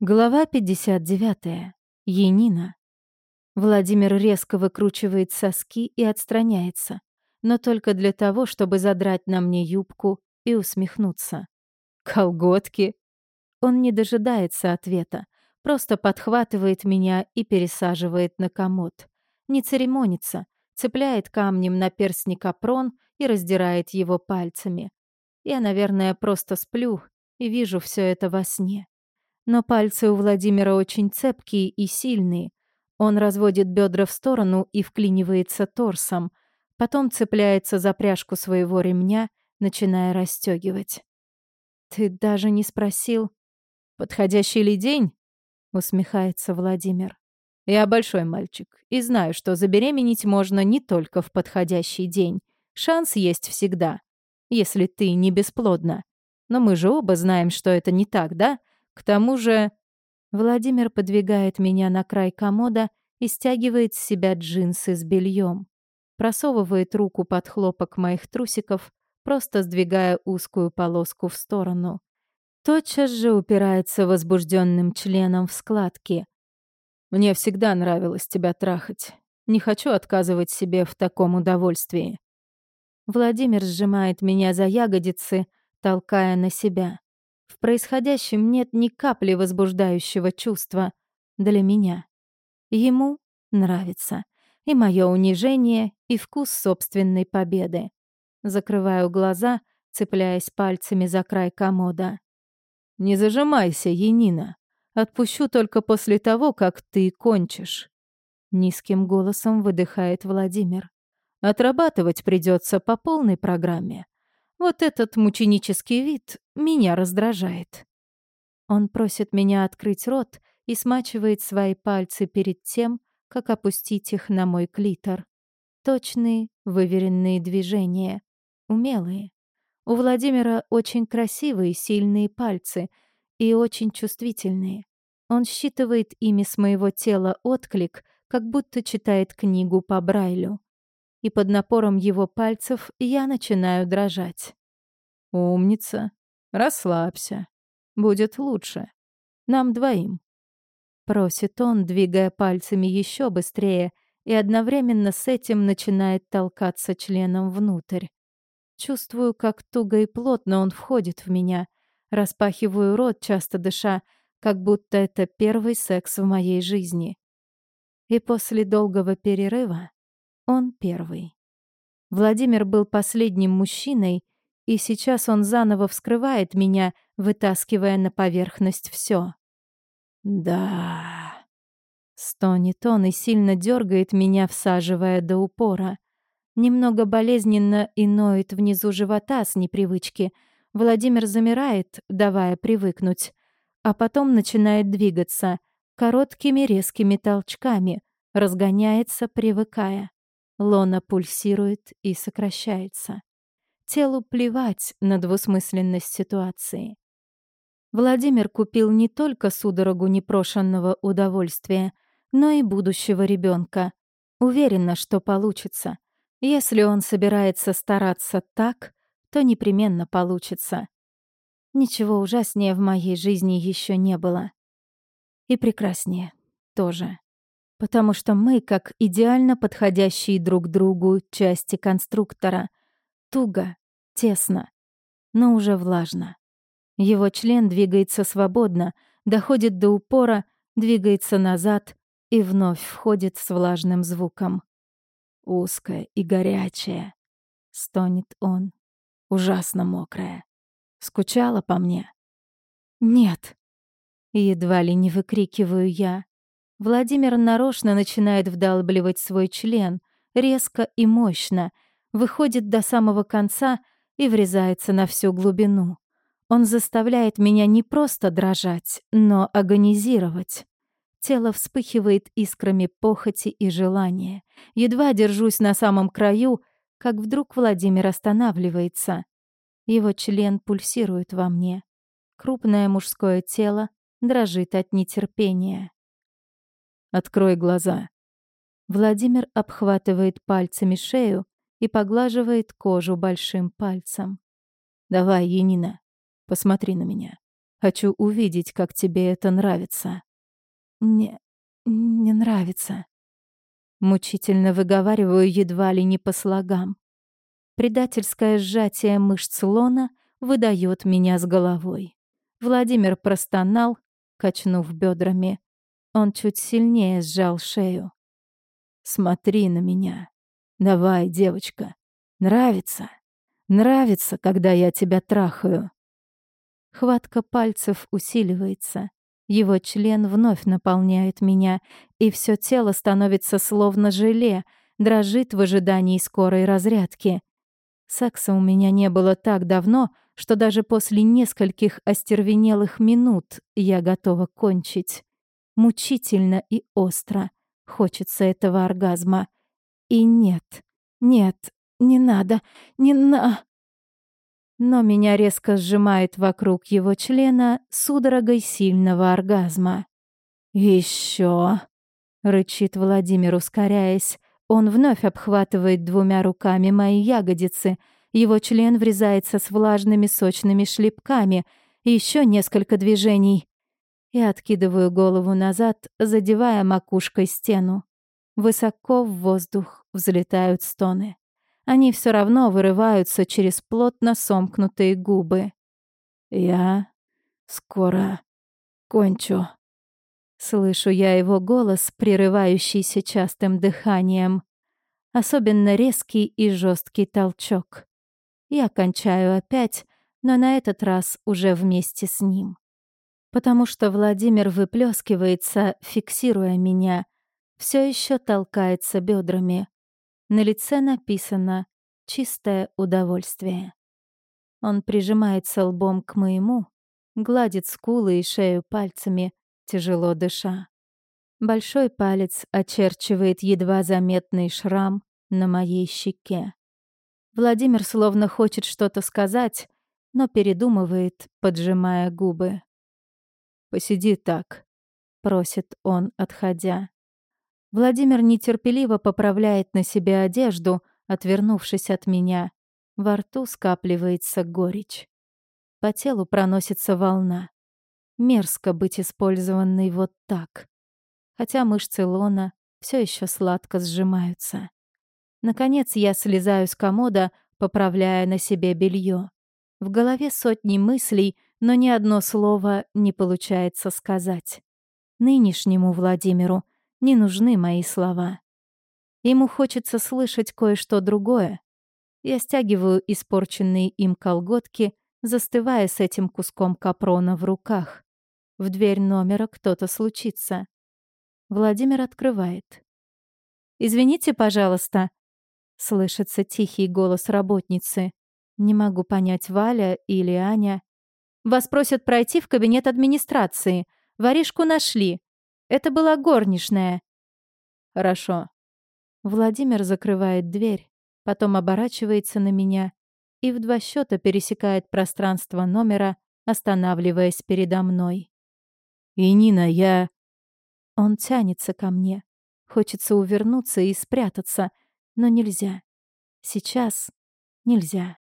Глава 59. Енина. Владимир резко выкручивает соски и отстраняется, но только для того, чтобы задрать на мне юбку и усмехнуться. «Колготки!» Он не дожидается ответа, просто подхватывает меня и пересаживает на комод. Не церемонится, цепляет камнем на перстни капрон и раздирает его пальцами. Я, наверное, просто сплю и вижу все это во сне. Но пальцы у Владимира очень цепкие и сильные. Он разводит бедра в сторону и вклинивается торсом. Потом цепляется за пряжку своего ремня, начиная расстегивать. «Ты даже не спросил, подходящий ли день?» — усмехается Владимир. «Я большой мальчик и знаю, что забеременеть можно не только в подходящий день. Шанс есть всегда, если ты не бесплодна. Но мы же оба знаем, что это не так, да? К тому же Владимир подвигает меня на край комода и стягивает с себя джинсы с бельем. Просовывает руку под хлопок моих трусиков, просто сдвигая узкую полоску в сторону. Тотчас же упирается возбужденным членом в складки. «Мне всегда нравилось тебя трахать. Не хочу отказывать себе в таком удовольствии». Владимир сжимает меня за ягодицы, толкая на себя. В происходящем нет ни капли возбуждающего чувства для меня. Ему нравится и мое унижение, и вкус собственной победы. Закрываю глаза, цепляясь пальцами за край комода. «Не зажимайся, Енина. Отпущу только после того, как ты кончишь». Низким голосом выдыхает Владимир. «Отрабатывать придется по полной программе. Вот этот мученический вид меня раздражает. Он просит меня открыть рот и смачивает свои пальцы перед тем, как опустить их на мой клитор. Точные, выверенные движения. Умелые. У Владимира очень красивые, сильные пальцы и очень чувствительные. Он считывает ими с моего тела отклик, как будто читает книгу по Брайлю и под напором его пальцев я начинаю дрожать. «Умница. Расслабься. Будет лучше. Нам двоим». Просит он, двигая пальцами еще быстрее, и одновременно с этим начинает толкаться членом внутрь. Чувствую, как туго и плотно он входит в меня. Распахиваю рот, часто дыша, как будто это первый секс в моей жизни. И после долгого перерыва он первый. Владимир был последним мужчиной, и сейчас он заново вскрывает меня, вытаскивая на поверхность все. «Да...» Стонет он и сильно дергает меня, всаживая до упора. Немного болезненно и ноет внизу живота с непривычки. Владимир замирает, давая привыкнуть, а потом начинает двигаться короткими резкими толчками, разгоняется, привыкая. Лона пульсирует и сокращается. Телу плевать на двусмысленность ситуации. Владимир купил не только судорогу непрошенного удовольствия, но и будущего ребенка. Уверена, что получится. Если он собирается стараться так, то непременно получится. Ничего ужаснее в моей жизни еще не было. И прекраснее тоже потому что мы как идеально подходящие друг другу части конструктора. Туго, тесно, но уже влажно. Его член двигается свободно, доходит до упора, двигается назад и вновь входит с влажным звуком. «Узкая и горячая», — стонет он. «Ужасно мокрая. Скучала по мне?» «Нет», — едва ли не выкрикиваю я. Владимир нарочно начинает вдалбливать свой член, резко и мощно, выходит до самого конца и врезается на всю глубину. Он заставляет меня не просто дрожать, но агонизировать. Тело вспыхивает искрами похоти и желания. Едва держусь на самом краю, как вдруг Владимир останавливается. Его член пульсирует во мне. Крупное мужское тело дрожит от нетерпения. Открой глаза. Владимир обхватывает пальцами шею и поглаживает кожу большим пальцем. Давай, Енина, посмотри на меня. Хочу увидеть, как тебе это нравится». «Не... не нравится». Мучительно выговариваю едва ли не по слогам. Предательское сжатие мышц лона выдает меня с головой. Владимир простонал, качнув бедрами. Он чуть сильнее сжал шею. «Смотри на меня. Давай, девочка. Нравится? Нравится, когда я тебя трахаю?» Хватка пальцев усиливается. Его член вновь наполняет меня, и все тело становится словно желе, дрожит в ожидании скорой разрядки. Секса у меня не было так давно, что даже после нескольких остервенелых минут я готова кончить. Мучительно и остро хочется этого оргазма. И нет, нет, не надо, не на... Но меня резко сжимает вокруг его члена судорогой сильного оргазма. Еще, рычит Владимир, ускоряясь. Он вновь обхватывает двумя руками мои ягодицы. Его член врезается с влажными сочными шлепками. Еще несколько движений. Я откидываю голову назад, задевая макушкой стену. Высоко в воздух взлетают стоны. Они все равно вырываются через плотно сомкнутые губы. «Я скоро кончу». Слышу я его голос, прерывающийся частым дыханием. Особенно резкий и жесткий толчок. Я кончаю опять, но на этот раз уже вместе с ним. Потому что Владимир выплескивается, фиксируя меня, все еще толкается бедрами. На лице написано «Чистое удовольствие». Он прижимается лбом к моему, гладит скулы и шею пальцами, тяжело дыша. Большой палец очерчивает едва заметный шрам на моей щеке. Владимир словно хочет что-то сказать, но передумывает, поджимая губы. «Посиди так», — просит он, отходя. Владимир нетерпеливо поправляет на себе одежду, отвернувшись от меня. Во рту скапливается горечь. По телу проносится волна. Мерзко быть использованной вот так. Хотя мышцы лона все еще сладко сжимаются. Наконец я слезаю с комода, поправляя на себе белье. В голове сотни мыслей, но ни одно слово не получается сказать. Нынешнему Владимиру не нужны мои слова. Ему хочется слышать кое-что другое. Я стягиваю испорченные им колготки, застывая с этим куском капрона в руках. В дверь номера кто-то случится. Владимир открывает. «Извините, пожалуйста», — слышится тихий голос работницы. Не могу понять, Валя или Аня. «Вас просят пройти в кабинет администрации. Воришку нашли. Это была горничная». «Хорошо». Владимир закрывает дверь, потом оборачивается на меня и в два счета пересекает пространство номера, останавливаясь передо мной. «И Нина, я...» Он тянется ко мне. Хочется увернуться и спрятаться, но нельзя. Сейчас нельзя.